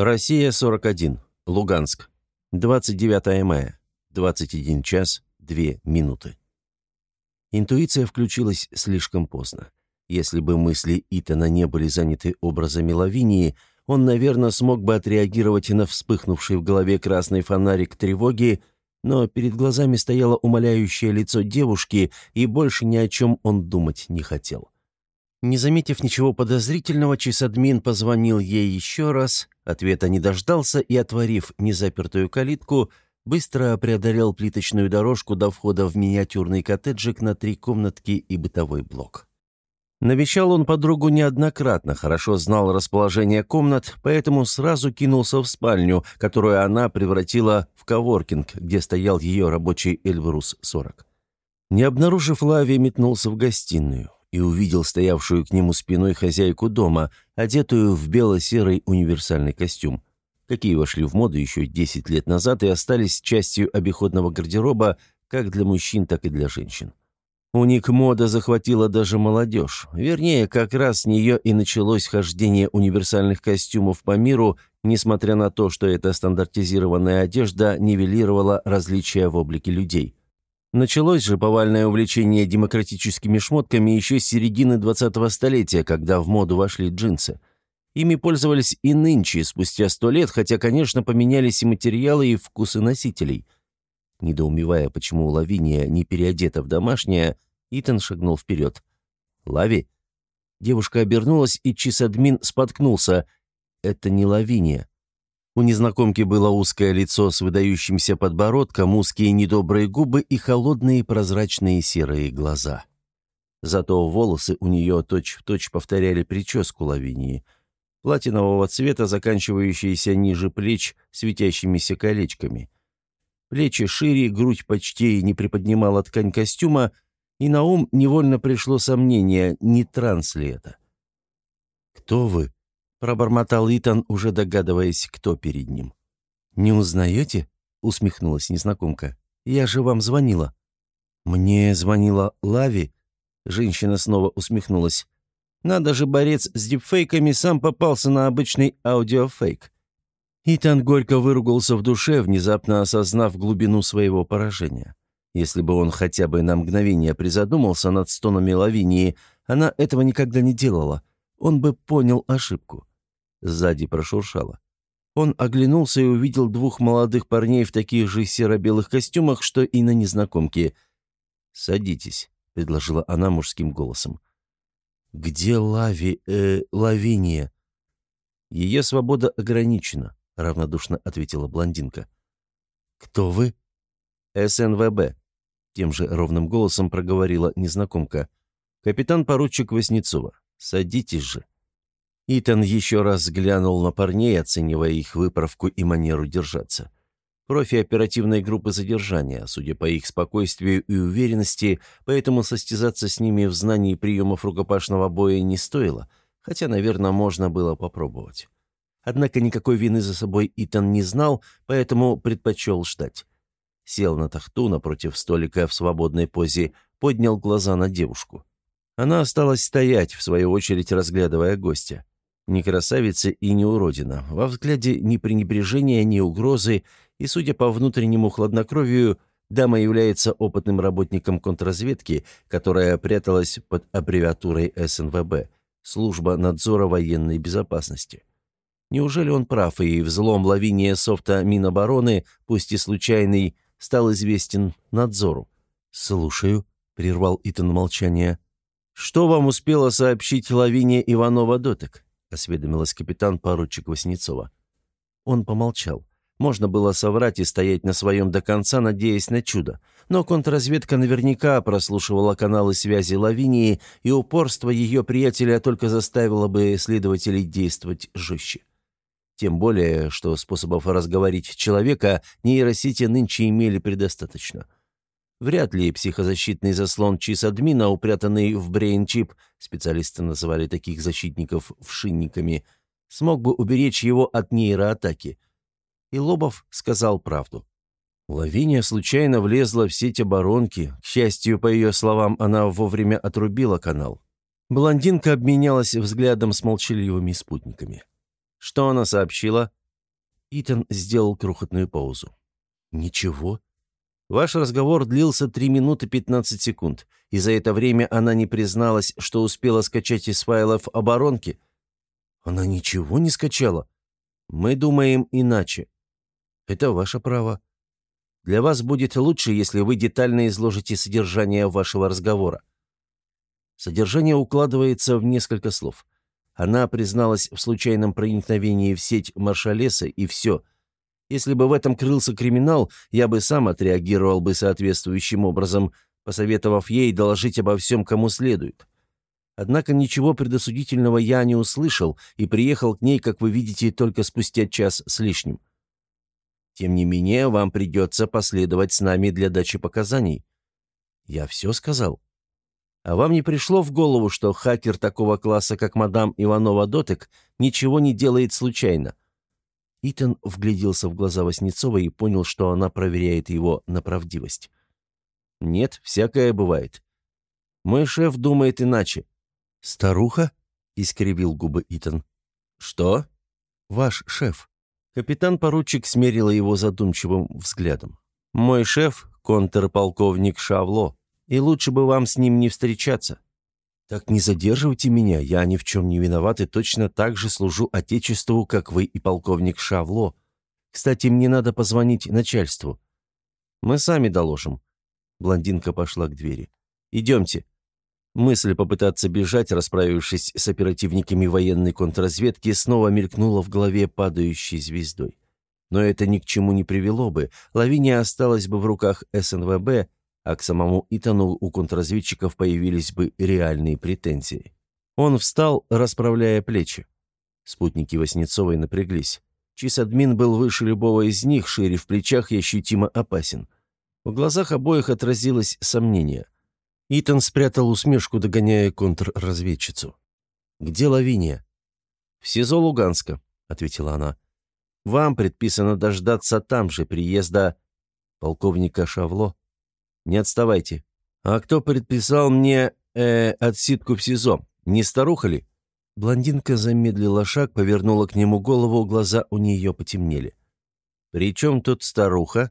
Россия-41. Луганск. 29 мая. 21 час 2 минуты. Интуиция включилась слишком поздно. Если бы мысли Итана не были заняты образами Лавинии, он, наверное, смог бы отреагировать на вспыхнувший в голове красный фонарик тревоги, но перед глазами стояло умоляющее лицо девушки, и больше ни о чем он думать не хотел. Не заметив ничего подозрительного, чисадмин позвонил ей еще раз, ответа не дождался и, отворив незапертую калитку, быстро преодолел плиточную дорожку до входа в миниатюрный коттеджик на три комнатки и бытовой блок. Навещал он подругу неоднократно, хорошо знал расположение комнат, поэтому сразу кинулся в спальню, которую она превратила в коворкинг, где стоял ее рабочий Эльбрус-40. Не обнаружив Лави, метнулся в гостиную и увидел стоявшую к нему спиной хозяйку дома, одетую в бело-серый универсальный костюм, какие вошли в моду еще 10 лет назад и остались частью обиходного гардероба как для мужчин, так и для женщин. У них мода захватила даже молодежь. Вернее, как раз с нее и началось хождение универсальных костюмов по миру, несмотря на то, что эта стандартизированная одежда нивелировала различия в облике людей. Началось же повальное увлечение демократическими шмотками еще с середины 20-го столетия, когда в моду вошли джинсы. Ими пользовались и нынче, спустя сто лет, хотя, конечно, поменялись и материалы, и вкусы носителей. Недоумевая, почему Лавиния не переодета в домашнее, Итан шагнул вперед. «Лави?» Девушка обернулась, и чисадмин споткнулся. «Это не Лавиния. У незнакомки было узкое лицо с выдающимся подбородком, узкие недобрые губы и холодные прозрачные серые глаза. Зато волосы у нее точь-в-точь точь повторяли прическу Лавинии. Платинового цвета, заканчивающиеся ниже плеч светящимися колечками. Плечи шире, грудь почти не приподнимала ткань костюма, и на ум невольно пришло сомнение, не транс ли это. «Кто вы?» Пробормотал Итан, уже догадываясь, кто перед ним. «Не узнаете?» — усмехнулась незнакомка. «Я же вам звонила». «Мне звонила Лави?» Женщина снова усмехнулась. «Надо же, борец с дипфейками сам попался на обычный аудиофейк». Итан горько выругался в душе, внезапно осознав глубину своего поражения. Если бы он хотя бы на мгновение призадумался над стонами Лавинии, она этого никогда не делала, он бы понял ошибку. Сзади прошуршало. Он оглянулся и увидел двух молодых парней в таких же серо-белых костюмах, что и на незнакомке. «Садитесь», — предложила она мужским голосом. «Где Лави... э... Лавиния?» «Ее свобода ограничена», — равнодушно ответила блондинка. «Кто вы?» «СНВБ», — тем же ровным голосом проговорила незнакомка. «Капитан-поручик Васнецова. Садитесь же». Итан еще раз глянул на парней, оценивая их выправку и манеру держаться. Профи оперативной группы задержания, судя по их спокойствию и уверенности, поэтому состязаться с ними в знании приемов рукопашного боя не стоило, хотя, наверное, можно было попробовать. Однако никакой вины за собой Итан не знал, поэтому предпочел ждать. Сел на тахту напротив столика в свободной позе, поднял глаза на девушку. Она осталась стоять, в свою очередь разглядывая гостя. Не красавица и не уродина. Во взгляде ни пренебрежения, ни угрозы, и, судя по внутреннему хладнокровию, дама является опытным работником контрразведки, которая пряталась под аббревиатурой СНВБ – Служба надзора военной безопасности. Неужели он прав, и взлом лавиния софта Минобороны, пусть и случайный, стал известен надзору? «Слушаю», — прервал Итан молчание. «Что вам успела сообщить лавиния Иванова-Дотек?» — осведомилась капитан-поручик Васнецова. Он помолчал. Можно было соврать и стоять на своем до конца, надеясь на чудо. Но контрразведка наверняка прослушивала каналы связи Лавинии, и упорство ее приятеля только заставило бы следователей действовать жестче. Тем более, что способов разговорить человека нейросети нынче имели предостаточно. Вряд ли психозащитный заслон ЧИС-админа, упрятанный в брейн-чип, специалисты называли таких защитников вшинниками, смог бы уберечь его от нейроатаки. И Лобов сказал правду. Лавиния случайно влезла в сеть оборонки. К счастью, по ее словам, она вовремя отрубила канал. Блондинка обменялась взглядом с молчаливыми спутниками. Что она сообщила? Итан сделал крохотную паузу. «Ничего. Ваш разговор длился 3 минуты 15 секунд, и за это время она не призналась, что успела скачать из файлов оборонки. Она ничего не скачала. Мы думаем иначе. Это ваше право. Для вас будет лучше, если вы детально изложите содержание вашего разговора. Содержание укладывается в несколько слов. Она призналась в случайном проникновении в сеть маршалеса, и все — если бы в этом крылся криминал, я бы сам отреагировал бы соответствующим образом, посоветовав ей доложить обо всем, кому следует. Однако ничего предосудительного я не услышал и приехал к ней, как вы видите, только спустя час с лишним. Тем не менее, вам придется последовать с нами для дачи показаний. Я все сказал. А вам не пришло в голову, что хакер такого класса, как мадам Иванова-Дотек, ничего не делает случайно? Итан вгляделся в глаза Васнецова и понял, что она проверяет его на правдивость. «Нет, всякое бывает. Мой шеф думает иначе». «Старуха?» — искривил губы Итан. «Что?» «Ваш шеф». Капитан-поручик смерила его задумчивым взглядом. «Мой шеф — контрполковник Шавло, и лучше бы вам с ним не встречаться. «Так не задерживайте меня, я ни в чем не виноват и точно так же служу Отечеству, как вы и полковник Шавло. Кстати, мне надо позвонить начальству». «Мы сами доложим». Блондинка пошла к двери. «Идемте». Мысль попытаться бежать, расправившись с оперативниками военной контрразведки, снова мелькнула в голове падающей звездой. Но это ни к чему не привело бы. Лавиния осталась бы в руках СНВБ, а к самому Итану у контрразведчиков появились бы реальные претензии. Он встал, расправляя плечи. Спутники Васнецовой напряглись. Чисадмин был выше любого из них, шире в плечах и ощутимо опасен. В глазах обоих отразилось сомнение. Итан спрятал усмешку, догоняя контрразведчицу. «Где Лавиния?» «В СИЗО Луганска», — ответила она. «Вам предписано дождаться там же приезда полковника Шавло не отставайте. А кто предписал мне, э, отсидку в СИЗО? Не старуха ли?» Блондинка замедлила шаг, повернула к нему голову, глаза у нее потемнели. «При чем тут старуха?»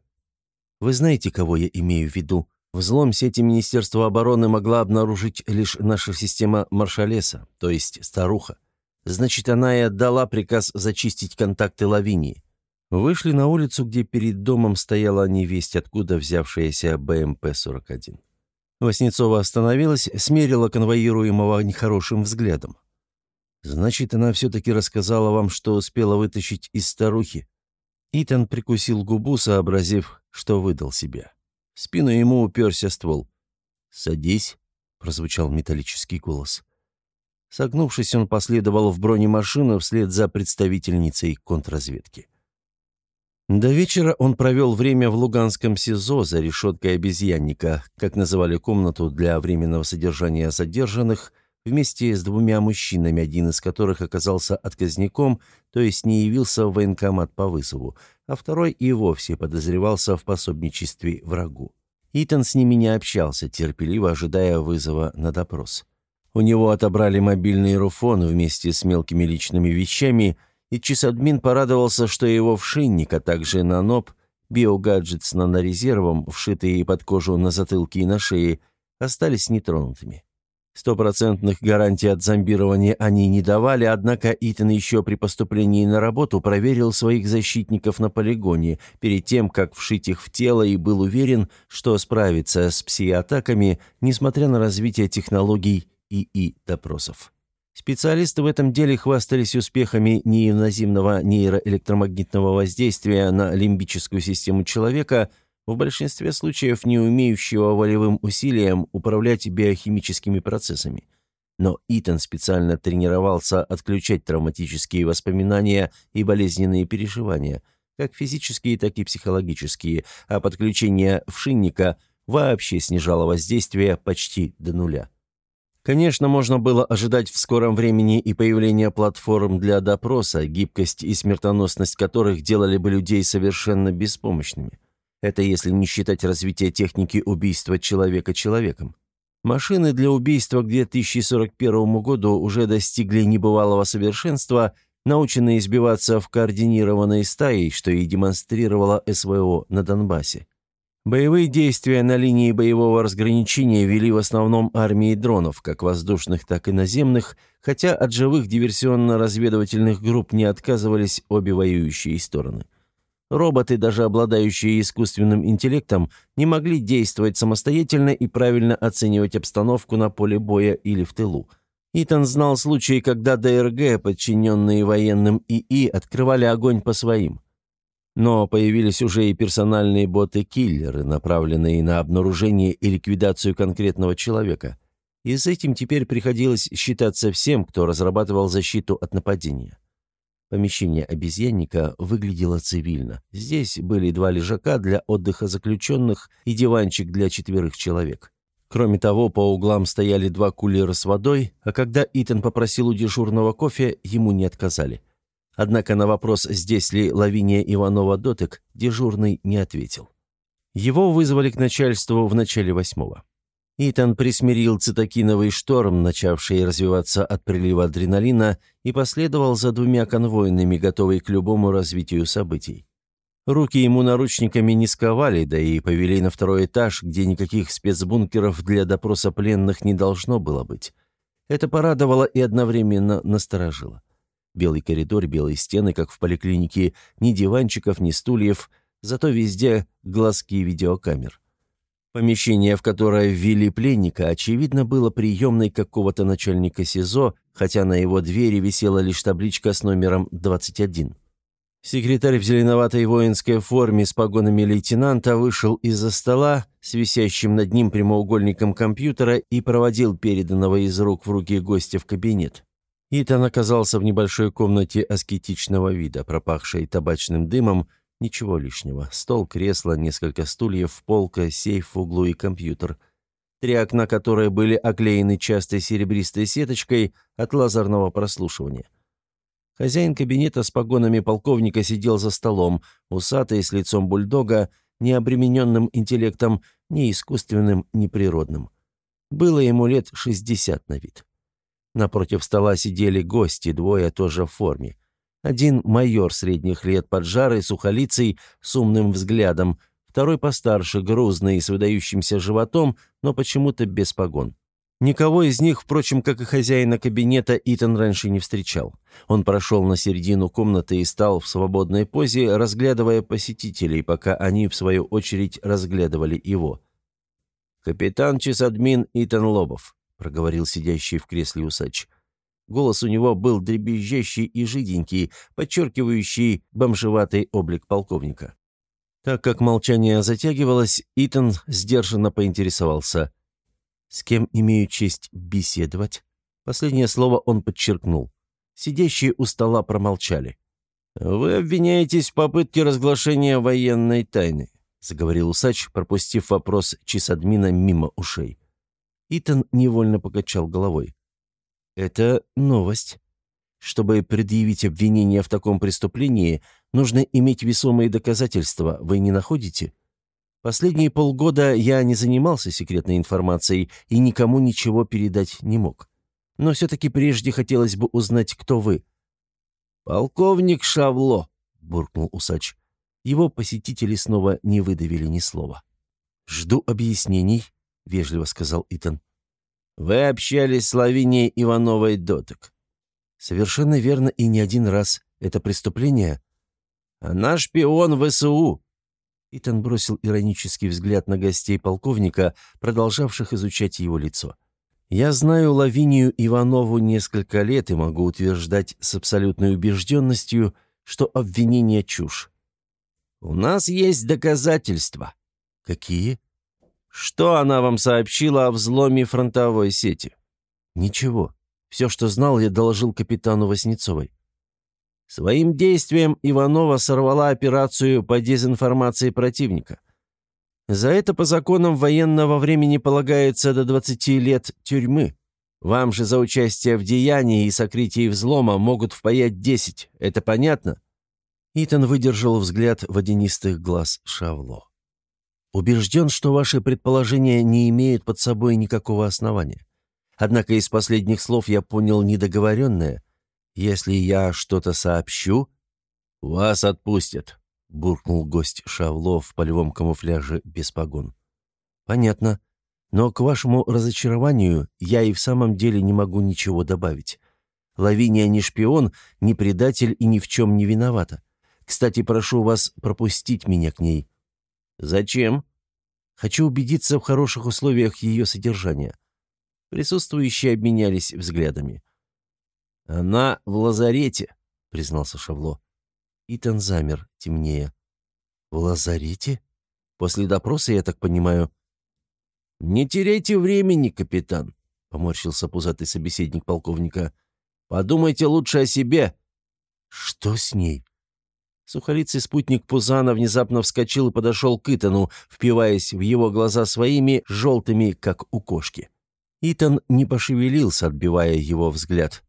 «Вы знаете, кого я имею в виду. Взлом сети Министерства обороны могла обнаружить лишь наша система Маршалеса, то есть старуха. Значит, она и отдала приказ зачистить контакты Лавинии. Вышли на улицу, где перед домом стояла невесть, откуда взявшаяся БМП-41. Васнецова остановилась, смерила конвоируемого нехорошим взглядом. «Значит, она все-таки рассказала вам, что успела вытащить из старухи?» Итан прикусил губу, сообразив, что выдал себя. В спину ему уперся ствол. «Садись», — прозвучал металлический голос. Согнувшись, он последовал в бронемашину вслед за представительницей контрразведки. До вечера он провел время в Луганском СИЗО за решеткой обезьянника, как называли комнату для временного содержания задержанных, вместе с двумя мужчинами, один из которых оказался отказником, то есть не явился в военкомат по вызову, а второй и вовсе подозревался в пособничестве врагу. Итан с ними не общался, терпеливо ожидая вызова на допрос. У него отобрали мобильный руфон вместе с мелкими личными вещами – и чисадмин порадовался, что его вшинник, а также наноб, биогаджет с нанорезервом, вшитые под кожу на затылке и на шее, остались нетронутыми. Стопроцентных гарантий от зомбирования они не давали, однако Итан еще при поступлении на работу проверил своих защитников на полигоне перед тем, как вшить их в тело и был уверен, что справится с пси-атаками, несмотря на развитие технологий ИИ-допросов. Специалисты в этом деле хвастались успехами неинвазивного нейроэлектромагнитного воздействия на лимбическую систему человека, в большинстве случаев не умеющего волевым усилием управлять биохимическими процессами. Но Итан специально тренировался отключать травматические воспоминания и болезненные переживания, как физические, так и психологические, а подключение вшинника вообще снижало воздействие почти до нуля. Конечно, можно было ожидать в скором времени и появления платформ для допроса, гибкость и смертоносность которых делали бы людей совершенно беспомощными. Это если не считать развития техники убийства человека человеком. Машины для убийства к 2041 году уже достигли небывалого совершенства, наученные избиваться в координированной стае, что и демонстрировала СВО на Донбассе. Боевые действия на линии боевого разграничения вели в основном армии дронов, как воздушных, так и наземных, хотя от живых диверсионно-разведывательных групп не отказывались обе воюющие стороны. Роботы, даже обладающие искусственным интеллектом, не могли действовать самостоятельно и правильно оценивать обстановку на поле боя или в тылу. Итан знал случаи, когда ДРГ, подчиненные военным ИИ, открывали огонь по своим – но появились уже и персональные боты-киллеры, направленные на обнаружение и ликвидацию конкретного человека. И с этим теперь приходилось считаться всем, кто разрабатывал защиту от нападения. Помещение обезьянника выглядело цивильно. Здесь были два лежака для отдыха заключенных и диванчик для четверых человек. Кроме того, по углам стояли два кулера с водой, а когда Итан попросил у дежурного кофе, ему не отказали. Однако на вопрос, здесь ли Лавиния Иванова-Дотек, дежурный не ответил. Его вызвали к начальству в начале восьмого. Итан присмирил цитокиновый шторм, начавший развиваться от прилива адреналина, и последовал за двумя конвойными, готовый к любому развитию событий. Руки ему наручниками не сковали, да и повели на второй этаж, где никаких спецбункеров для допроса пленных не должно было быть. Это порадовало и одновременно насторожило. Белый коридор, белые стены, как в поликлинике, ни диванчиков, ни стульев, зато везде глазки видеокамер. Помещение, в которое ввели пленника, очевидно, было приемной какого-то начальника СИЗО, хотя на его двери висела лишь табличка с номером 21. Секретарь в зеленоватой воинской форме с погонами лейтенанта вышел из-за стола с висящим над ним прямоугольником компьютера и проводил переданного из рук в руки гостя в кабинет. Итан оказался в небольшой комнате аскетичного вида, пропахшей табачным дымом, ничего лишнего. Стол, кресло, несколько стульев, полка, сейф в углу и компьютер. Три окна, которые были оклеены частой серебристой сеточкой от лазерного прослушивания. Хозяин кабинета с погонами полковника сидел за столом, усатый, с лицом бульдога, не обремененным интеллектом, ни искусственным, ни природным. Было ему лет шестьдесят на вид. Напротив стола сидели гости, двое тоже в форме. Один майор средних лет поджарый, сухолицей, с умным взглядом, второй постарше, грузный, с выдающимся животом, но почему-то без погон. Никого из них, впрочем, как и хозяина кабинета, Итан раньше не встречал. Он прошел на середину комнаты и стал в свободной позе, разглядывая посетителей, пока они, в свою очередь, разглядывали его. «Капитан Чесадмин Итан Лобов», — проговорил сидящий в кресле усач. Голос у него был дребезжащий и жиденький, подчеркивающий бомжеватый облик полковника. Так как молчание затягивалось, Итан сдержанно поинтересовался. «С кем имею честь беседовать?» Последнее слово он подчеркнул. Сидящие у стола промолчали. «Вы обвиняетесь в попытке разглашения военной тайны», — заговорил усач, пропустив вопрос чисадмина мимо ушей. Итан невольно покачал головой. «Это новость. Чтобы предъявить обвинение в таком преступлении, нужно иметь весомые доказательства, вы не находите? Последние полгода я не занимался секретной информацией и никому ничего передать не мог. Но все-таки прежде хотелось бы узнать, кто вы». «Полковник Шавло», — буркнул усач. Его посетители снова не выдавили ни слова. «Жду объяснений», — вежливо сказал Итан. «Вы общались с Лавинией Ивановой Доток». «Совершенно верно и не один раз. Это преступление?» «Она шпион ВСУ». Итан бросил иронический взгляд на гостей полковника, продолжавших изучать его лицо. «Я знаю Лавинию Иванову несколько лет и могу утверждать с абсолютной убежденностью, что обвинение чушь». «У нас есть доказательства». «Какие?» Что она вам сообщила о взломе фронтовой сети? Ничего. Все, что знал, я доложил капитану Васнецовой. Своим действием Иванова сорвала операцию по дезинформации противника. За это по законам военного времени полагается до 20 лет тюрьмы. Вам же за участие в деянии и сокрытии взлома могут впаять 10. Это понятно?» Итан выдержал взгляд водянистых глаз Шавло. Убежден, что ваши предположения не имеют под собой никакого основания. Однако из последних слов я понял недоговоренное. Если я что-то сообщу, вас отпустят», — буркнул гость Шавло в полевом камуфляже без погон. «Понятно. Но к вашему разочарованию я и в самом деле не могу ничего добавить. Лавиния не шпион, не предатель и ни в чем не виновата. Кстати, прошу вас пропустить меня к ней». «Зачем?» «Хочу убедиться в хороших условиях ее содержания». Присутствующие обменялись взглядами. «Она в лазарете», — признался Шавло. Итан замер, темнее. «В лазарете? После допроса, я так понимаю?» «Не теряйте времени, капитан», — поморщился пузатый собеседник полковника. «Подумайте лучше о себе». «Что с ней?» Сухолицый спутник Пузана внезапно вскочил и подошел к Итану, впиваясь в его глаза своими, желтыми, как у кошки. Итан не пошевелился, отбивая его взгляд.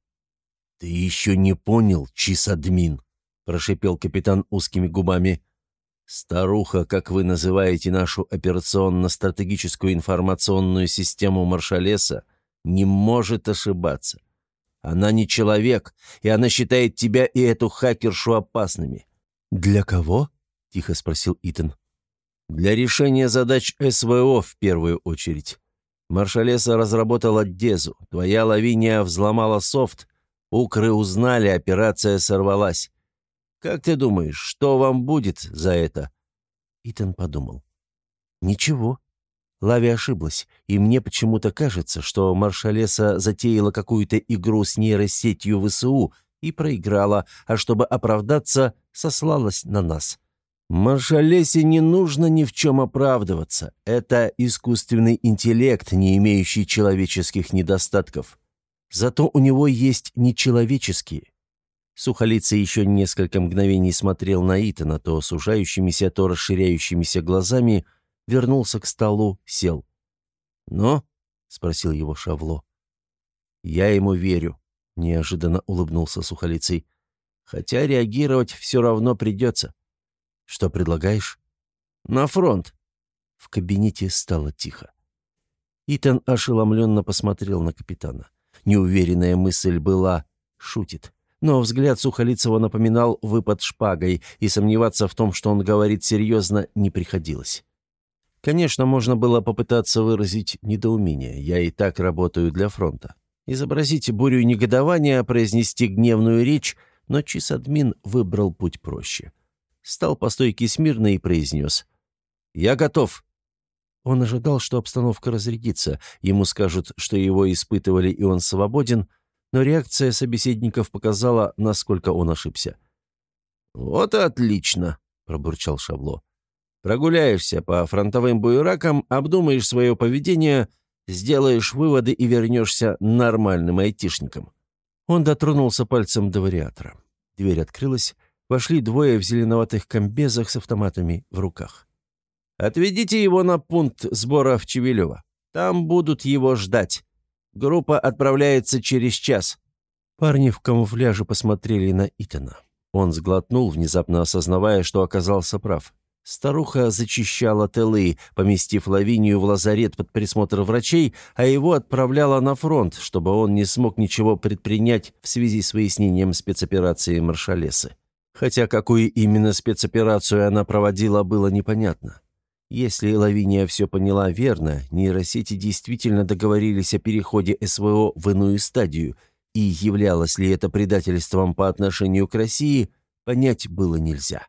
«Ты еще не понял, чисадмин», — прошипел капитан узкими губами. Старуха, как вы называете нашу операционно-стратегическую информационную систему Маршалеса, не может ошибаться. Она не человек, и она считает тебя и эту хакершу опасными». «Для кого?» — тихо спросил Итан. «Для решения задач СВО в первую очередь. Маршалеса разработала Дезу, твоя лавиния взломала софт, укры узнали, операция сорвалась. Как ты думаешь, что вам будет за это?» Итан подумал. «Ничего. Лави ошиблась, и мне почему-то кажется, что маршалеса затеяла какую-то игру с нейросетью ВСУ и проиграла, а чтобы оправдаться, сослалась на нас. Маршалесе не нужно ни в чем оправдываться. Это искусственный интеллект, не имеющий человеческих недостатков. Зато у него есть нечеловеческие. Сухолицый еще несколько мгновений смотрел на Итана, то сужающимися, то расширяющимися глазами, вернулся к столу, сел. «Но?» — спросил его Шавло. «Я ему верю», — неожиданно улыбнулся Сухолицый. «Хотя реагировать все равно придется». «Что предлагаешь?» «На фронт». В кабинете стало тихо. Итан ошеломленно посмотрел на капитана. Неуверенная мысль была «шутит». Но взгляд Сухолицева напоминал выпад шпагой, и сомневаться в том, что он говорит серьезно, не приходилось. Конечно, можно было попытаться выразить недоумение. Я и так работаю для фронта. Изобразить бурю негодования, произнести гневную речь, но Чисадмин выбрал путь проще. Стал по стойке смирно и произнес. «Я готов». Он ожидал, что обстановка разрядится, ему скажут, что его испытывали и он свободен, но реакция собеседников показала, насколько он ошибся. «Вот и отлично», — пробурчал Шабло. «Прогуляешься по фронтовым буеракам, обдумаешь свое поведение, сделаешь выводы и вернешься нормальным айтишником». Он дотронулся пальцем до вариатора. Дверь открылась, вошли двое в зеленоватых комбезах с автоматами в руках. «Отведите его на пункт сбора в Чевелево. Там будут его ждать. Группа отправляется через час». Парни в камуфляже посмотрели на Итана. Он сглотнул, внезапно осознавая, что оказался прав. Старуха зачищала тылы, поместив Лавинию в лазарет под присмотр врачей, а его отправляла на фронт, чтобы он не смог ничего предпринять в связи с выяснением спецоперации Маршалесы. Хотя какую именно спецоперацию она проводила, было непонятно. Если Лавиния все поняла верно, нейросети действительно договорились о переходе СВО в иную стадию, и являлось ли это предательством по отношению к России, понять было нельзя.